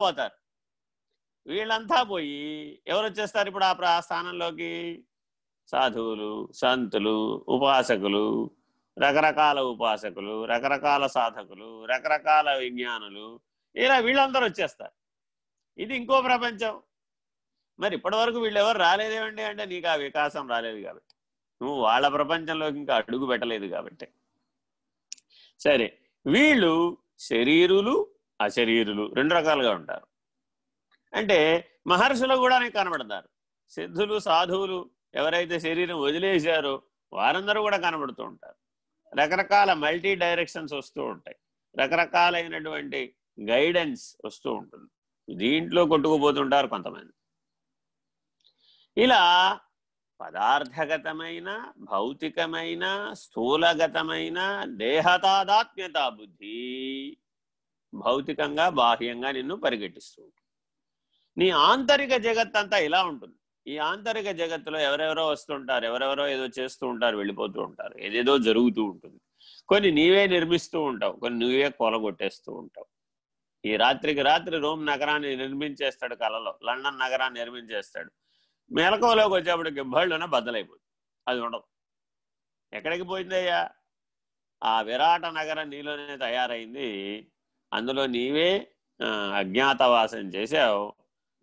పోతారు. వీళ్ళంతా పోయి ఎవరు వచ్చేస్తారు ఇప్పుడు ఆ స్థానంలోకి? సాధువులు సంతులు ఉపాసకులు రకరకాల ఉపాసకులు రకరకాల సాధకులు రకరకాల విజ్ఞానులు. ఇలా వీళ్ళందరూ వచ్చేస్తారు. ఇది ఇంకో ప్రపంచం. మరి ఇప్పటివరకు వీళ్ళు ఎవరు రాలేదేమండి అంటే నీకు ఆ వికాసం రాలేదు కాబట్టి. నువ్వు వాళ్ళ ప్రపంచంలోకి ఇంకా అడుగు పెట్టలేదు కాబట్టి. సరే వీళ్ళు శరీరులు అశరీరులు రెండు రకాలుగా ఉంటారు. అంటే మహర్షులు కూడా కనబడతారు. సిద్ధులు సాధువులు ఎవరైతే శరీరం వదిలేశారో వారందరూ కూడా కనబడుతూ ఉంటారు. రకరకాల మల్టీ డైరెక్షన్స్ వస్తూ ఉంటాయి. రకరకాలైనటువంటి గైడెన్స్ వస్తూ ఉంటుంది. దీంట్లో కొట్టుకుపోతుంటారు కొంతమంది. ఇలా పదార్థగతమైన భౌతికమైన స్థూలగతమైన దేహతాదాత్మ్యత బుద్ధి భౌతికంగా బాహ్యంగా నిన్ను పరిగెట్టిస్తూ ఉంటుంది. నీ ఆంతరిక జగత్ అంతా ఇలా ఉంటుంది. ఈ ఆంతరిక జగత్తులో ఎవరెవరో వస్తుంటారు ఎవరెవరో ఏదో చేస్తూ ఉంటారు వెళ్ళిపోతూ ఉంటారు ఏదేదో జరుగుతూ ఉంటుంది. కొన్ని నీవే నిర్మిస్తూ ఉంటావు కొన్ని నువ్వే కొలగొట్టేస్తూ ఉంటావు. ఈ రాత్రికి రాత్రి రోమ్ నగరాన్ని నిర్మించేస్తాడు కలలో లండన్ నగరాన్ని నిర్మించేస్తాడు. మెలకువలోకి వచ్చేప్పటికి బళ్ళున బద్దలైపోతుంది అది ఉండదు ఎక్కడికి పోయిందయ్యా? ఆ విరాట నగరం నీలోనే తయారైంది. అందులో నీవే అజ్ఞాతవాసం చేసావు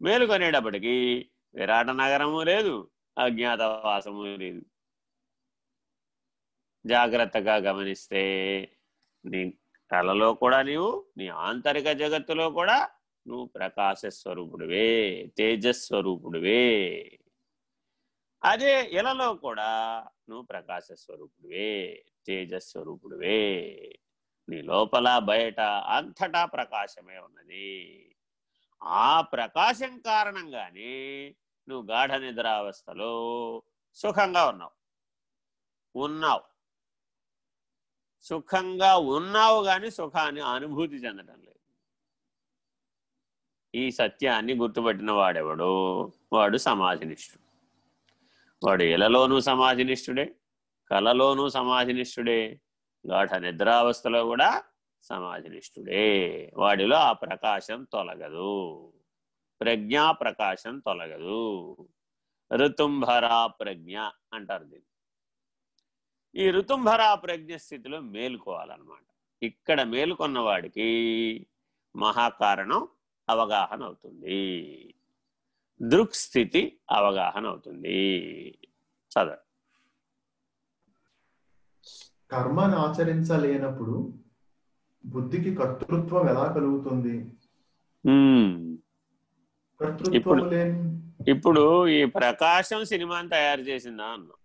మేలుకొనేటప్పటికీ విరాట నగరము లేదు అజ్ఞాతవాసము లేదు. జాగ్రత్తగా గమనిస్తే నీ కళలో కూడా నీవు నీ ఆంతరిక జగత్తులో కూడా నువ్వు ప్రకాశ స్వరూపుడివే తేజస్వరూపుడివే అదే ఇలలో కూడా నువ్వు ప్రకాశ స్వరూపుడివే తేజస్వరూపుడివే నీ లోపల బయట అంతటా ప్రకాశమే ఉన్నది. ఆ ప్రకాశం కారణంగానే నువ్వు గాఢ నిద్రావస్థలో సుఖంగా ఉన్నావు. ఉన్నావు. సుఖంగా ఉన్నావు కానీ సుఖాన్ని అనుభూతి చెందడం లేదు. ఈ సత్యాన్ని గుర్తుపట్టిన వాడెవడో? వాడు సమాధినిష్ఠుడు. వాడు ఇలలోనూ సమాధినిష్ఠుడే కలలోనూ సమాధినిష్ఠుడే గాఢ నిద్రావస్థలో కూడా సమాధినిష్ఠుడే. వాడిలో ఆ ప్రకాశం తొలగదు. ప్రజ్ఞా ప్రకాశం తొలగదు. ఋతుంభరా ప్రజ్ఞ అంటారు దీన్ని. ఈ ఋతుంభరా ప్రజ్ఞ స్థితిలో మేలుకోవాలన్నమాట. ఇక్కడ మేలుకొన్న వాడికి మహాకారణం అవగాహన అవుతుంది. దృక్స్థితి అవగాహన అవుతుంది. చదవ కర్మను ఆచరించలేనప్పుడు బుద్ధికి కర్తృత్వం ఎలా కలుగుతుంది? కర్తృత్వం ఇప్పుడు- లేని ఇప్పుడు ఈ ప్రకాశం సినిమాని తయారు చేసిందా అన్నాం?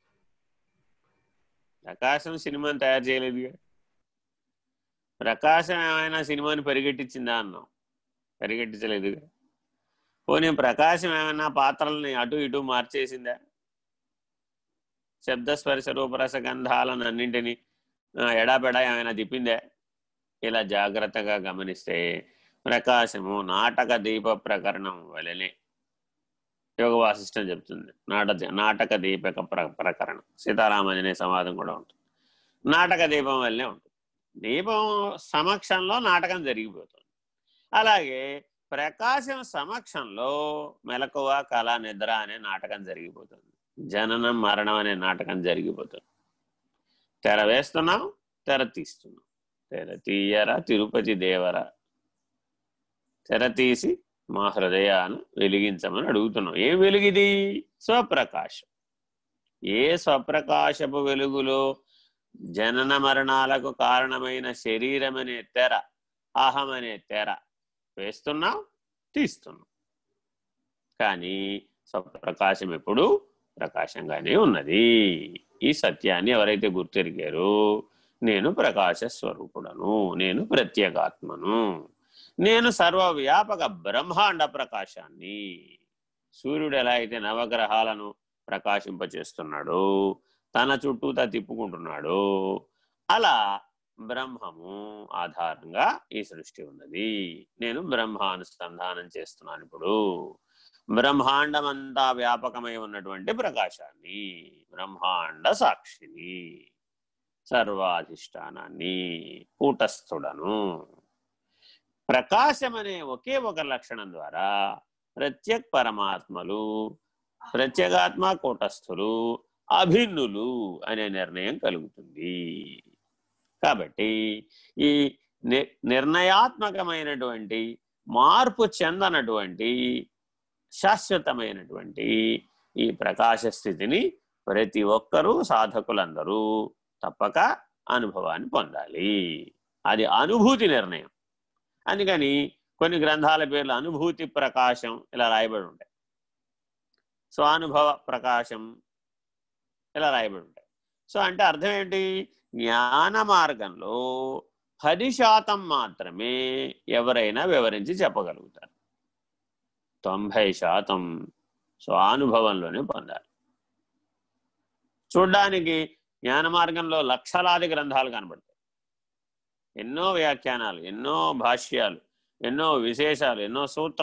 ప్రకాశం సినిమాని తయారు చేయలేదుగా ప్రకాశం ఏమైనా సినిమాని పరిగెట్టించిందా అన్నాం? పరిగెట్టించలేదుగా పోనీ ప్రకాశం ఏమైనా పాత్రల్ని అటు ఇటు మార్చేసిందా? శబ్దస్పర్శ రూపరస గంధాలను అన్నింటినీ ఎడాపెడా ఏమైనా తిప్పిందే? ఇలా జాగ్రత్తగా గమనిస్తే ప్రకాశము నాటక దీప ప్రకరణం వలనే యోగ వాసిష్టం చెప్తుంది నాట నాటక దీపక ప్ర ప్రకరణం. సీతారామాంజనేయ సమాధం కూడా ఉంటుంది. నాటక దీపం వల్లనే ఉంటుంది. దీపం సమక్షంలో నాటకం జరిగిపోతుంది. అలాగే ప్రకాశం సమక్షంలో మెలకువ కళ నిద్ర అనే నాటకం జరిగిపోతుంది. జననం మరణం అనే నాటకం జరిగిపోతుంది. తెర వేస్తున్నాం తెర తీస్తున్నాం తెర తీయరా తిరుపతి దేవరా. తెర తీసి మా హృదయాన్ని వెలిగించమని అడుగుతున్నాం ఏం వెలుగిది? స్వప్రకాశం. ఏ స్వప్రకాశపు వెలుగులో జనన మరణాలకు కారణమైన శరీరం అనే తెర అహం అనే తెర వేస్తున్నాం తీస్తున్నాం కానీ స్వప్రకాశం ఎప్పుడు ప్రకాశంగానే ఉన్నది. ఈ సత్యాన్ని ఎవరైతే గుర్తెరిగారో నేను ప్రకాశ స్వరూపుడను నేను ప్రత్యేగాత్మను నేను సర్వవ్యాపక బ్రహ్మాండ ప్రకాశాన్ని సూర్యుడు ఎలా అయితే నవగ్రహాలను ప్రకాశింపచేస్తున్నాడో తన చుట్టూతా తిప్పుకుంటున్నాడో అలా బ్రహ్మము ఆధారంగా ఈ సృష్టి ఉన్నది. నేను బ్రహ్మానుసంధానం చేస్తున్నాను ఇప్పుడు. బ్రహ్మాండమంతా వ్యాపకమై ఉన్నటువంటి ప్రకాశాన్ని బ్రహ్మాండ సాక్షిని సర్వాధిష్టానాన్ని కూటస్థుడను. ప్రకాశం అనే ఒకే ఒక లక్షణం ద్వారా ప్రత్యేక పరమాత్మలు ప్రత్యేగాత్మ కూటస్థులు అభిన్నులు అనే నిర్ణయం కలుగుతుంది. కాబట్టి ఈ ని నిర్ణయాత్మకమైనటువంటి మార్పు చెందనటువంటి శాశ్వతమైనటువంటి ఈ ప్రకాశ స్థితిని ప్రతి ఒక్కరూ సాధకులందరూ తప్పక అనుభవాన్ని పొందాలి. అది అనుభూతి నిర్ణయం. అందుకని కొన్ని గ్రంథాల పేర్లు అనుభూతి ప్రకాశం ఇలా రాయబడి ఉంటాయి. స్వానుభవ ప్రకాశం ఇలా రాయబడి ఉంటాయి. సో అంటే అర్థం ఏంటి? జ్ఞాన మార్గంలో పది శాతం మాత్రమే ఎవరైనా వివరించి చెప్పగలుగుతారు. తొంభై శాతం స్వానుభవంలోనే పొందాలి. చూడ్డానికి జ్ఞాన మార్గంలో లక్షలాది గ్రంథాలు కనబడతాయి. ఎన్నో వ్యాఖ్యానాలు ఎన్నో భాష్యాలు ఎన్నో విశేషాలు ఎన్నో సూత్రాలు